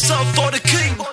hands up for the king.